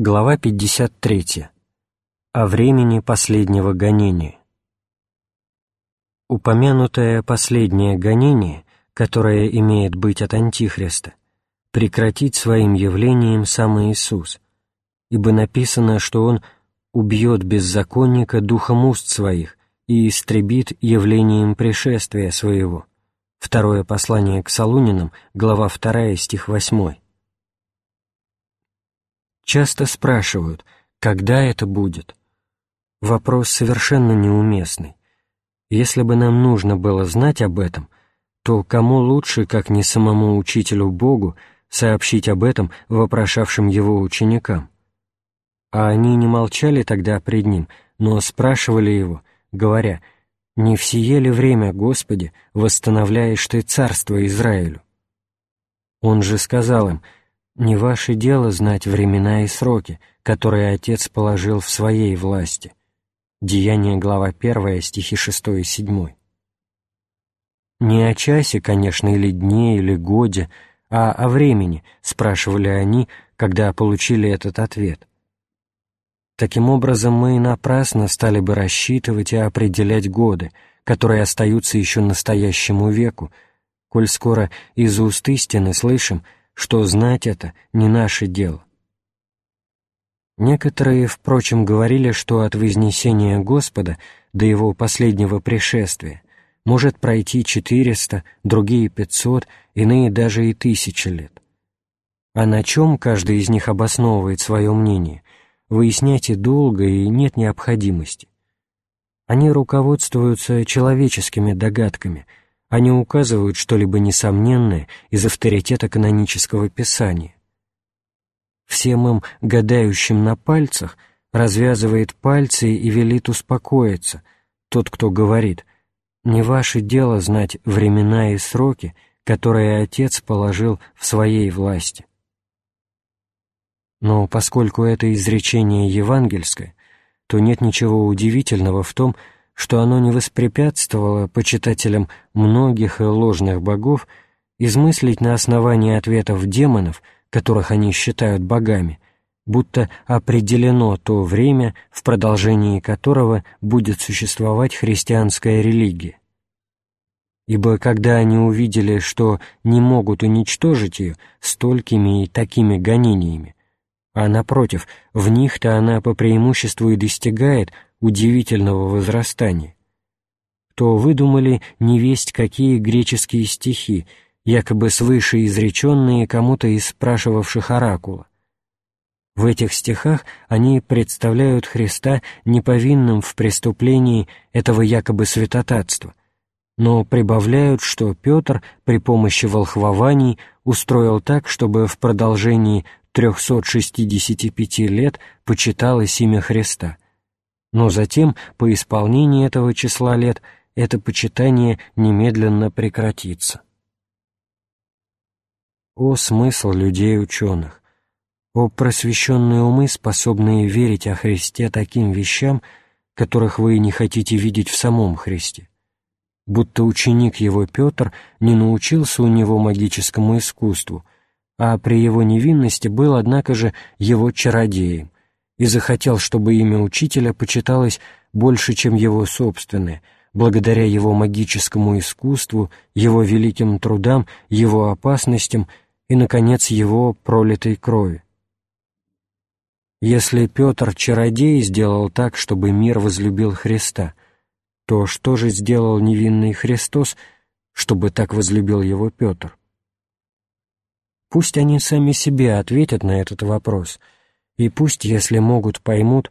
Глава 53. О времени последнего гонения. Упомянутое последнее гонение, которое имеет быть от Антихриста, прекратит своим явлением сам Иисус, ибо написано, что Он убьет беззаконника духом уст своих и истребит явлением пришествия своего. Второе послание к Солунинам, глава 2, стих 8 часто спрашивают, когда это будет. Вопрос совершенно неуместный. Если бы нам нужно было знать об этом, то кому лучше, как не самому учителю Богу, сообщить об этом вопрошавшим его ученикам? А они не молчали тогда пред ним, но спрашивали его, говоря, «Не в сие ли время, Господи, восстановляешь Ты царство Израилю?» Он же сказал им, не ваше дело знать времена и сроки, которые Отец положил в своей власти. Деяние, глава 1, стихи 6 и 7. Не о часе, конечно, или дне, или годе, а о времени, спрашивали они, когда получили этот ответ. Таким образом, мы напрасно стали бы рассчитывать и определять годы, которые остаются еще настоящему веку, коль скоро из уст истины слышим — что знать это не наше дело. Некоторые, впрочем, говорили, что от вознесения Господа до Его последнего пришествия может пройти 400, другие 500, иные даже и тысячи лет. А на чем каждый из них обосновывает свое мнение, выяснять и долго, и нет необходимости. Они руководствуются человеческими догадками – они указывают что-либо несомненное из авторитета канонического писания. Всем им, гадающим на пальцах, развязывает пальцы и велит успокоиться тот, кто говорит «Не ваше дело знать времена и сроки, которые Отец положил в своей власти». Но поскольку это изречение евангельское, то нет ничего удивительного в том, что оно не воспрепятствовало почитателям многих и ложных богов измыслить на основании ответов демонов, которых они считают богами, будто определено то время, в продолжении которого будет существовать христианская религия. Ибо когда они увидели, что не могут уничтожить ее столькими и такими гонениями, а, напротив, в них-то она по преимуществу и достигает удивительного возрастания, то выдумали невесть какие греческие стихи, якобы свыше изреченные кому-то из спрашивавших оракула. В этих стихах они представляют Христа неповинным в преступлении этого якобы святотатства, но прибавляют, что Петр при помощи волхвований устроил так, чтобы в продолжении 365 лет почиталось имя Христа — но затем, по исполнении этого числа лет, это почитание немедленно прекратится. О смысл людей-ученых! О просвещенные умы, способные верить о Христе таким вещам, которых вы не хотите видеть в самом Христе! Будто ученик его Петр не научился у него магическому искусству, а при его невинности был, однако же, его чародеем, и захотел, чтобы имя учителя почиталось больше, чем его собственное, благодаря его магическому искусству, его великим трудам, его опасностям и, наконец, его пролитой крови. Если Петр Чародей сделал так, чтобы мир возлюбил Христа, то что же сделал невинный Христос, чтобы так возлюбил его Петр? Пусть они сами себе ответят на этот вопрос — и пусть, если могут, поймут,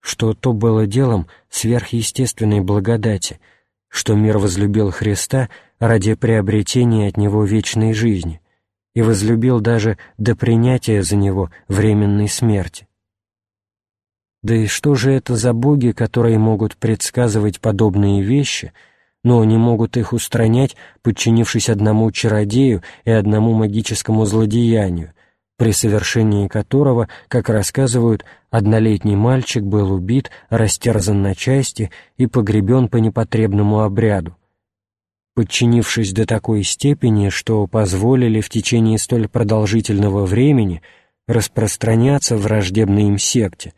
что то было делом сверхъестественной благодати, что мир возлюбил Христа ради приобретения от Него вечной жизни и возлюбил даже до принятия за Него временной смерти. Да и что же это за боги, которые могут предсказывать подобные вещи, но не могут их устранять, подчинившись одному чародею и одному магическому злодеянию, при совершении которого, как рассказывают, однолетний мальчик был убит, растерзан на части и погребен по непотребному обряду. Подчинившись до такой степени, что позволили в течение столь продолжительного времени распространяться враждебной им секте,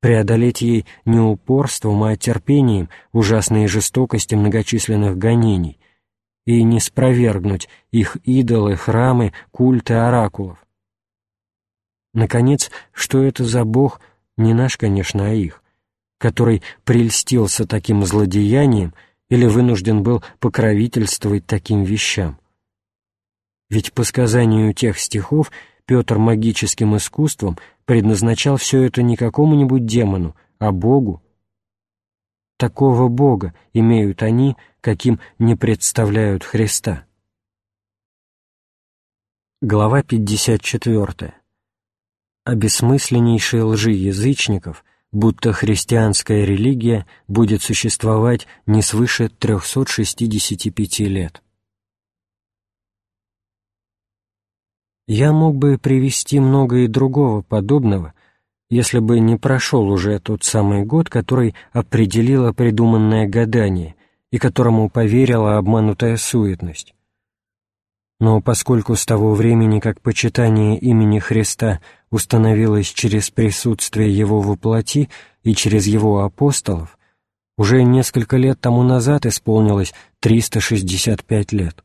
преодолеть ей не упорством, а терпением ужасные жестокости многочисленных гонений и не спровергнуть их идолы, храмы, культы оракулов. Наконец, что это за Бог, не наш, конечно, а их, который прельстился таким злодеянием или вынужден был покровительствовать таким вещам. Ведь по сказанию тех стихов Петр магическим искусством предназначал все это не какому-нибудь демону, а Богу. Такого Бога имеют они, каким не представляют Христа. Глава 54. О бессмысленнейшей лжи язычников, будто христианская религия будет существовать не свыше 365 лет. Я мог бы привести много и другого подобного, если бы не прошел уже тот самый год, который определило придуманное гадание и которому поверила обманутая суетность. Но поскольку с того времени, как почитание имени Христа установилось через присутствие Его воплоти и через Его апостолов, уже несколько лет тому назад исполнилось 365 лет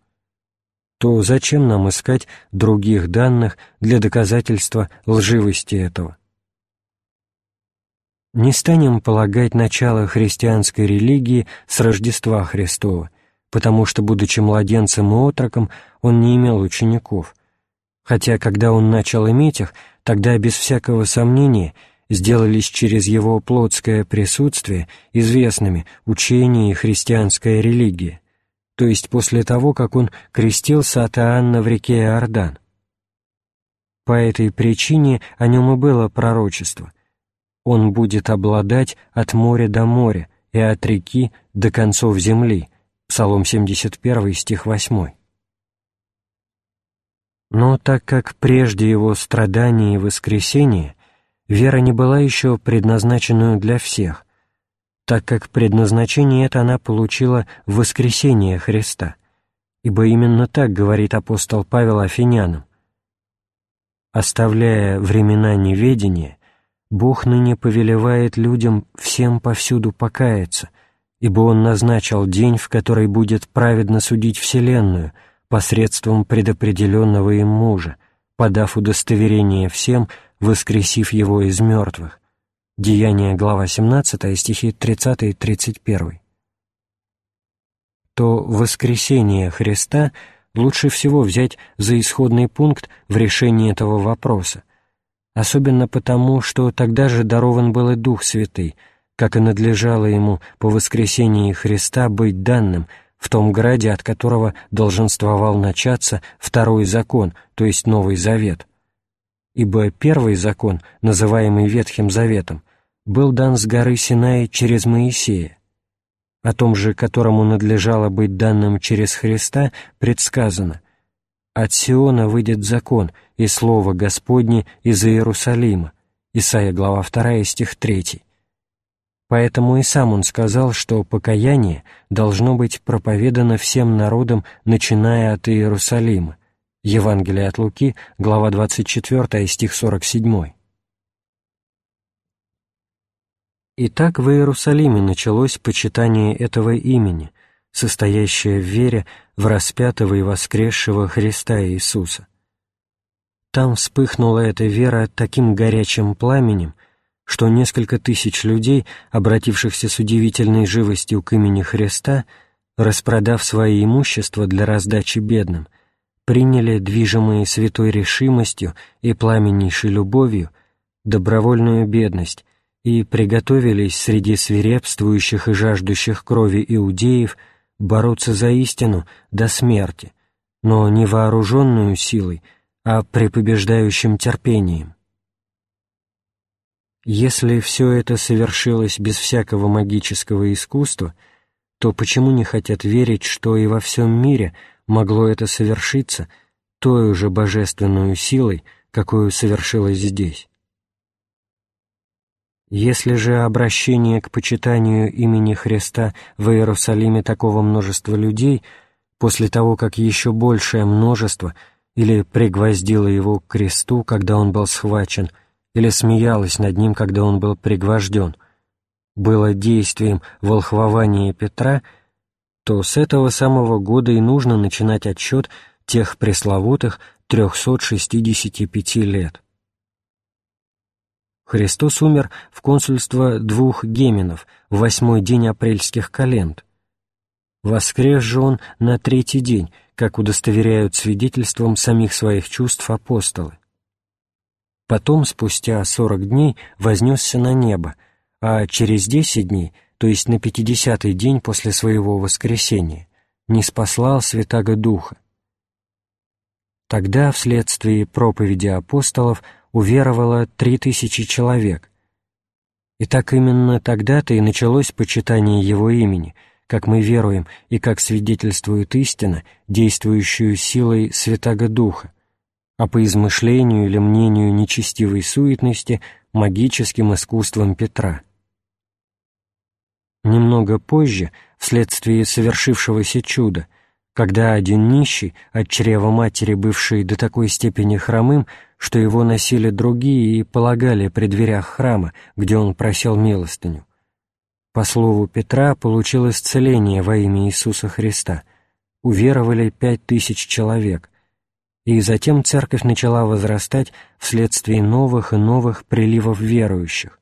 то зачем нам искать других данных для доказательства лживости этого? Не станем полагать начало христианской религии с Рождества Христова, потому что, будучи младенцем и отроком, он не имел учеников, хотя, когда он начал иметь их, тогда, без всякого сомнения, сделались через его плотское присутствие известными учение и христианская религия то есть после того, как он крестился от Иоанна в реке Иордан. По этой причине о нем и было пророчество. Он будет обладать от моря до моря и от реки до концов земли. Псалом 71, стих 8. Но так как прежде его страдания и воскресения вера не была еще предназначенную для всех, так как предназначение это она получила в воскресение Христа, ибо именно так говорит апостол Павел Афинянам. «Оставляя времена неведения, Бог ныне повелевает людям всем повсюду покаяться, ибо Он назначил день, в который будет праведно судить Вселенную посредством предопределенного им мужа, подав удостоверение всем, воскресив его из мертвых, Деяния, глава 17, стихи 30 и 31. То воскресение Христа лучше всего взять за исходный пункт в решении этого вопроса, особенно потому, что тогда же дарован был и Дух Святый, как и надлежало ему по воскресении Христа быть данным в том граде, от которого долженствовал начаться второй закон, то есть Новый Завет – ибо первый закон, называемый Ветхим Заветом, был дан с горы Синай через Моисея. О том же, которому надлежало быть данным через Христа, предсказано «От Сиона выйдет закон, и слово Господне из Иерусалима» Исайя, глава 2, стих 3. Поэтому и сам он сказал, что покаяние должно быть проповедано всем народам, начиная от Иерусалима, Евангелие от Луки, глава 24, стих 47. Итак, в Иерусалиме началось почитание этого имени, состоящее в вере в распятого и воскресшего Христа Иисуса. Там вспыхнула эта вера таким горячим пламенем, что несколько тысяч людей, обратившихся с удивительной живостью к имени Христа, распродав свои имущества для раздачи бедным, приняли, движимые святой решимостью и пламеннейшей любовью, добровольную бедность и приготовились среди свирепствующих и жаждущих крови иудеев бороться за истину до смерти, но не вооруженную силой, а препобеждающим терпением. Если все это совершилось без всякого магического искусства, то почему не хотят верить, что и во всем мире – могло это совершиться той же божественную силой, какую совершилось здесь. Если же обращение к почитанию имени Христа в Иерусалиме такого множества людей, после того, как еще большее множество, или пригвоздила его к кресту, когда он был схвачен, или смеялась над ним, когда он был пригвожден, было действием волхвования Петра, то с этого самого года и нужно начинать отсчет тех пресловутых 365 лет. Христос умер в консульство двух геменов в восьмой день апрельских календ. Воскрес же он на третий день, как удостоверяют свидетельством самих своих чувств апостолы. Потом, спустя сорок дней, вознесся на небо, а через десять дней, то есть на пятидесятый день после своего воскресения, не спаслал Святаго Духа. Тогда, вследствие проповеди апостолов, уверовало три тысячи человек. И так именно тогда-то и началось почитание его имени, как мы веруем и как свидетельствует истина, действующую силой Святаго Духа, а по измышлению или мнению нечестивой суетности магическим искусством Петра. Немного позже, вследствие совершившегося чуда, когда один нищий, от чрева матери бывший до такой степени хромым, что его носили другие и полагали при дверях храма, где он просил милостыню, по слову Петра получил исцеление во имя Иисуса Христа, уверовали пять тысяч человек, и затем церковь начала возрастать вследствие новых и новых приливов верующих.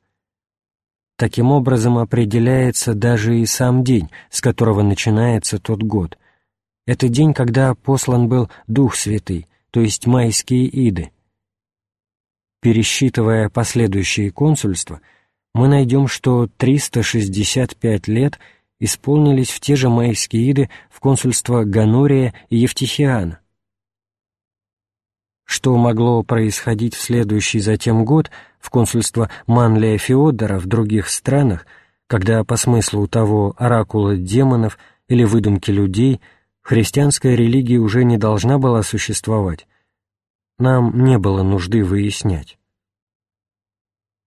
Таким образом определяется даже и сам день, с которого начинается тот год. Это день, когда послан был Дух Святый, то есть майские иды. Пересчитывая последующие консульства, мы найдем, что 365 лет исполнились в те же майские иды в консульство Ганория и Евтихиана, что могло происходить в следующий затем год в консульство Манлия Феодора в других странах, когда по смыслу того оракула демонов или выдумки людей христианская религия уже не должна была существовать, нам не было нужды выяснять.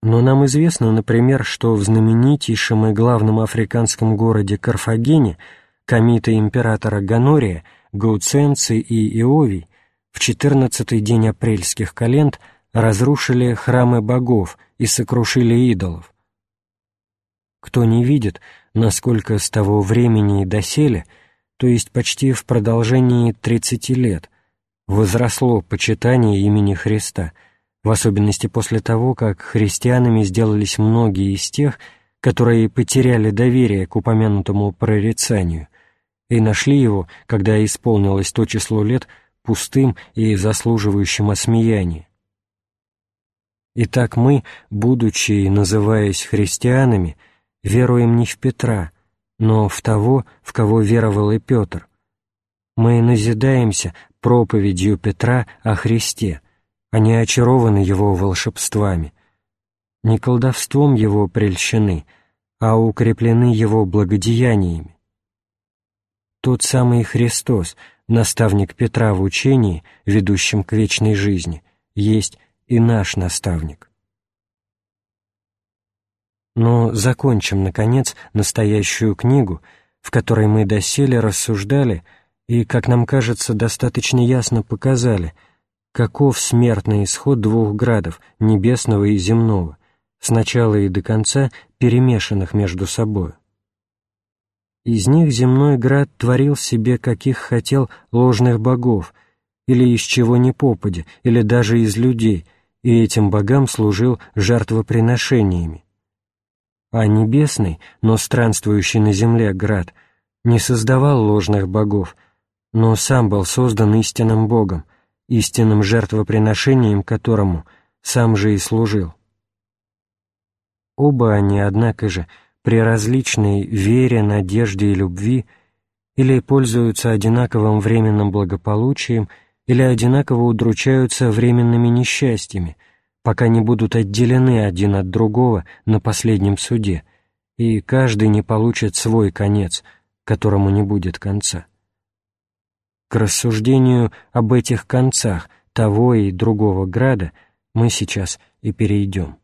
Но нам известно, например, что в знаменитейшем и главном африканском городе Карфагене комиты императора Ганория, Гауценций и Иовий в четырнадцатый день апрельских календ разрушили храмы богов и сокрушили идолов. Кто не видит, насколько с того времени и доселе, то есть почти в продолжении тридцати лет, возросло почитание имени Христа, в особенности после того, как христианами сделались многие из тех, которые потеряли доверие к упомянутому прорицанию и нашли его, когда исполнилось то число лет, пустым и заслуживающим осмеяния. Итак, мы, будучи и называясь христианами, веруем не в Петра, но в того, в кого веровал и Петр. Мы назидаемся проповедью Петра о Христе, а не очарованы его волшебствами, не колдовством его прельщены, а укреплены его благодеяниями. Тот самый Христос — наставник Петра в учении, ведущем к вечной жизни, есть и наш наставник. Но закончим, наконец, настоящую книгу, в которой мы доселе рассуждали и, как нам кажется, достаточно ясно показали, каков смертный исход двух градов, небесного и земного, с начала и до конца перемешанных между собой. Из них земной град творил себе, каких хотел, ложных богов, или из чего ни попадя, или даже из людей, и этим богам служил жертвоприношениями. А небесный, но странствующий на земле град, не создавал ложных богов, но сам был создан истинным Богом, истинным жертвоприношением которому сам же и служил. Оба они, однако же, при различной вере, надежде и любви или пользуются одинаковым временным благополучием, или одинаково удручаются временными несчастьями, пока не будут отделены один от другого на последнем суде, и каждый не получит свой конец, которому не будет конца. К рассуждению об этих концах того и другого града мы сейчас и перейдем.